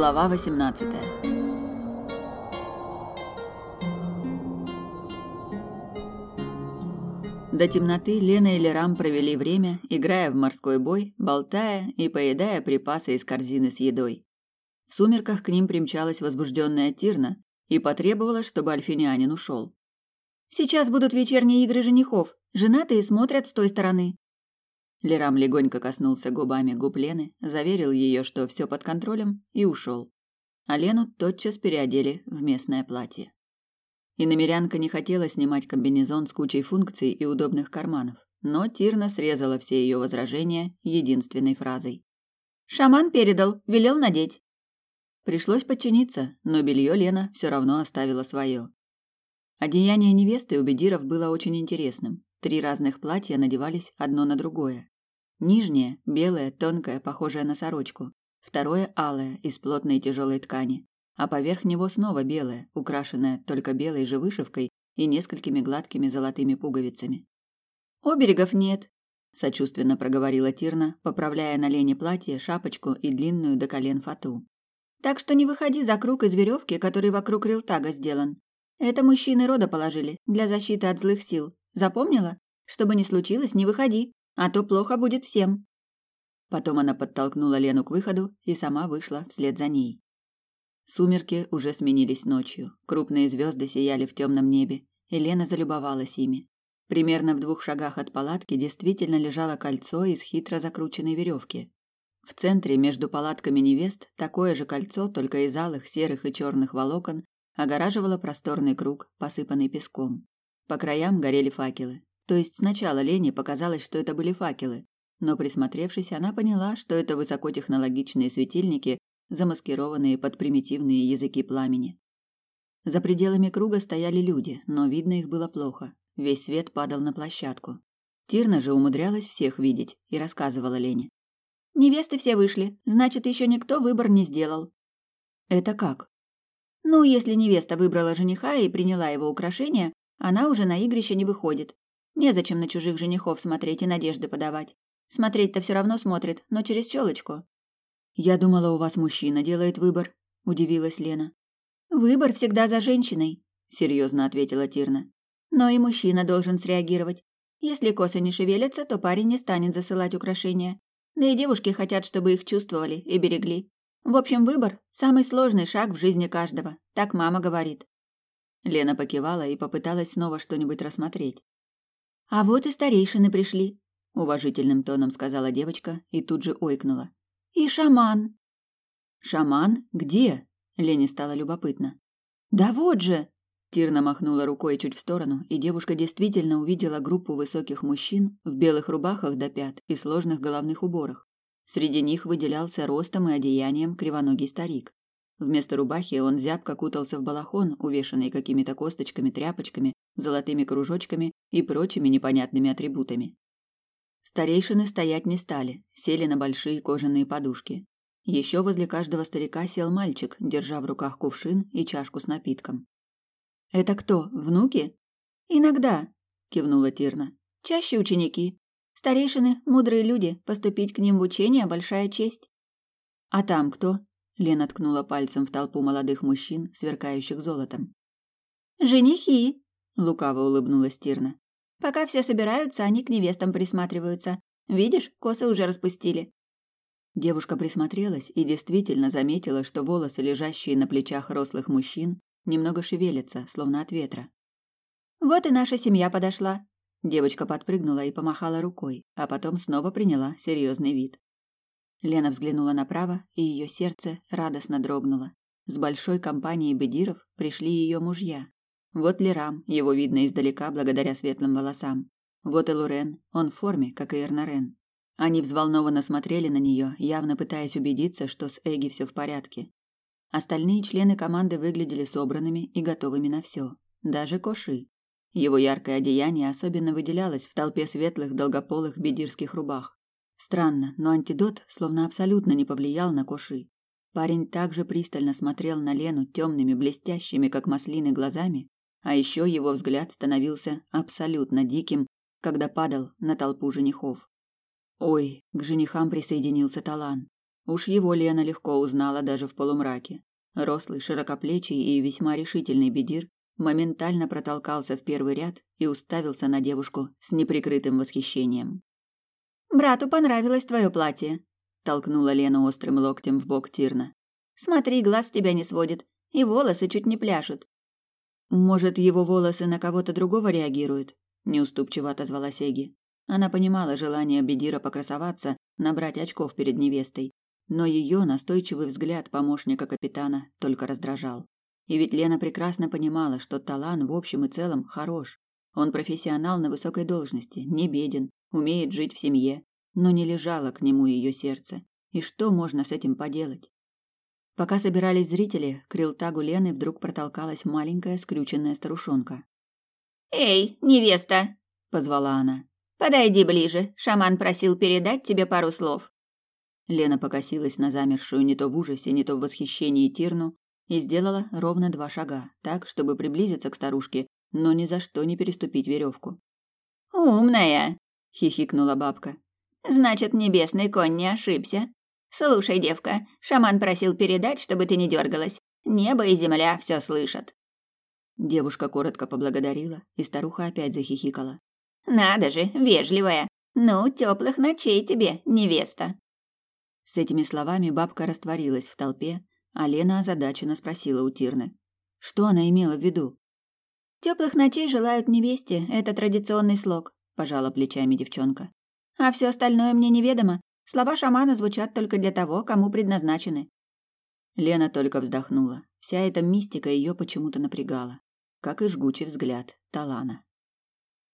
Глава 18. До темноты Лена и Лерам провели время, играя в морской бой, болтая и поедая припасы из корзины с едой. В сумерках к ним примчалась возбужденная Тирна и потребовала, чтобы альфинянин ушел. «Сейчас будут вечерние игры женихов. Женатые смотрят с той стороны. Лерам легонько коснулся губами губ Лены, заверил ее, что все под контролем, и ушел. А Лену тотчас переодели в местное платье. И намерянка не хотела снимать комбинезон с кучей функций и удобных карманов, но Тирна срезала все ее возражения единственной фразой. «Шаман передал, велел надеть». Пришлось подчиниться, но белье Лена все равно оставила свое. Одеяние невесты у бедиров было очень интересным. Три разных платья надевались одно на другое. Нижнее – белое, тонкое, похожее на сорочку. Второе – алое, из плотной тяжелой ткани. А поверх него снова белое, украшенное только белой же вышивкой и несколькими гладкими золотыми пуговицами. «Оберегов нет», – сочувственно проговорила Тирна, поправляя на Лене платье, шапочку и длинную до колен фату. «Так что не выходи за круг из веревки, который вокруг рилтага сделан. Это мужчины рода положили, для защиты от злых сил. Запомнила? Чтобы не случилось, не выходи а то плохо будет всем. Потом она подтолкнула Лену к выходу и сама вышла вслед за ней. Сумерки уже сменились ночью. Крупные звезды сияли в темном небе, и Лена залюбовалась ими. Примерно в двух шагах от палатки действительно лежало кольцо из хитро закрученной веревки. В центре между палатками невест такое же кольцо, только из алых, серых и черных волокон, огораживало просторный круг, посыпанный песком. По краям горели факелы. То есть сначала Лене показалось, что это были факелы, но присмотревшись, она поняла, что это высокотехнологичные светильники, замаскированные под примитивные языки пламени. За пределами круга стояли люди, но видно их было плохо. Весь свет падал на площадку. Тирна же умудрялась всех видеть и рассказывала Лене. «Невесты все вышли, значит, еще никто выбор не сделал». «Это как?» «Ну, если невеста выбрала жениха и приняла его украшения, она уже на игрище не выходит. Незачем на чужих женихов смотреть и надежды подавать. Смотреть-то все равно смотрит, но через щелочку. Я думала, у вас мужчина делает выбор, удивилась Лена. Выбор всегда за женщиной, серьезно ответила Тирна. Но и мужчина должен среагировать. Если косы не шевелятся, то парень не станет засылать украшения. Да и девушки хотят, чтобы их чувствовали и берегли. В общем, выбор – самый сложный шаг в жизни каждого, так мама говорит. Лена покивала и попыталась снова что-нибудь рассмотреть. А вот и старейшины пришли, уважительным тоном сказала девочка и тут же ойкнула. И шаман. Шаман? Где? Лене стало любопытно. Да вот же. Тирна махнула рукой чуть в сторону, и девушка действительно увидела группу высоких мужчин в белых рубахах до пят и сложных головных уборах. Среди них выделялся ростом и одеянием кривоногий старик. Вместо рубахи он зябко кутался в балахон, увешанный какими-то косточками, тряпочками, золотыми кружочками и прочими непонятными атрибутами. Старейшины стоять не стали, сели на большие кожаные подушки. Еще возле каждого старика сел мальчик, держа в руках кувшин и чашку с напитком. «Это кто, внуки?» «Иногда», — кивнула Тирна. «Чаще ученики. Старейшины — мудрые люди, поступить к ним в учение — большая честь». «А там кто?» Лена ткнула пальцем в толпу молодых мужчин, сверкающих золотом. «Женихи!» — лукаво улыбнулась Тирна. «Пока все собираются, они к невестам присматриваются. Видишь, косы уже распустили». Девушка присмотрелась и действительно заметила, что волосы, лежащие на плечах рослых мужчин, немного шевелятся, словно от ветра. «Вот и наша семья подошла». Девочка подпрыгнула и помахала рукой, а потом снова приняла серьезный вид. Лена взглянула направо, и ее сердце радостно дрогнуло. С большой компанией бедиров пришли ее мужья. Вот Лерам, его видно издалека благодаря светлым волосам. Вот и Лурен, он в форме, как и Эрнарен. Они взволнованно смотрели на нее, явно пытаясь убедиться, что с Эги все в порядке. Остальные члены команды выглядели собранными и готовыми на все. Даже Коши. Его яркое одеяние особенно выделялось в толпе светлых долгополых бедирских рубах. Странно, но антидот словно абсолютно не повлиял на Коши. Парень также пристально смотрел на Лену темными, блестящими, как маслины, глазами, а еще его взгляд становился абсолютно диким, когда падал на толпу женихов. Ой, к женихам присоединился Талан. Уж его Лена легко узнала даже в полумраке. Рослый, широкоплечий и весьма решительный бедир моментально протолкался в первый ряд и уставился на девушку с неприкрытым восхищением. «Брату понравилось твое платье», — толкнула Лена острым локтем в бок Тирна. «Смотри, глаз тебя не сводит, и волосы чуть не пляшут». «Может, его волосы на кого-то другого реагируют?» — неуступчиво отозвалась Эги. Она понимала желание Бедира покрасоваться, набрать очков перед невестой, но ее настойчивый взгляд помощника капитана только раздражал. И ведь Лена прекрасно понимала, что Талан в общем и целом хорош. Он профессионал на высокой должности, не беден, умеет жить в семье, но не лежало к нему ее сердце. И что можно с этим поделать? Пока собирались зрители, к рилтагу Лены вдруг протолкалась маленькая скрюченная старушонка. «Эй, невеста!» – позвала она. «Подойди ближе, шаман просил передать тебе пару слов». Лена покосилась на замершую не то в ужасе, не то в восхищении Тирну и сделала ровно два шага, так, чтобы приблизиться к старушке, но ни за что не переступить веревку. «Умная!» — хихикнула бабка. «Значит, небесный конь не ошибся. Слушай, девка, шаман просил передать, чтобы ты не дергалась. Небо и земля все слышат». Девушка коротко поблагодарила, и старуха опять захихикала. «Надо же, вежливая! Ну, теплых ночей тебе, невеста!» С этими словами бабка растворилась в толпе, а Лена озадаченно спросила у Тирны. Что она имела в виду? Теплых ночей желают невесте, это традиционный слог, пожала плечами девчонка. А все остальное мне неведомо. Слова шамана звучат только для того, кому предназначены. Лена только вздохнула. Вся эта мистика ее почему-то напрягала, как и жгучий взгляд Талана.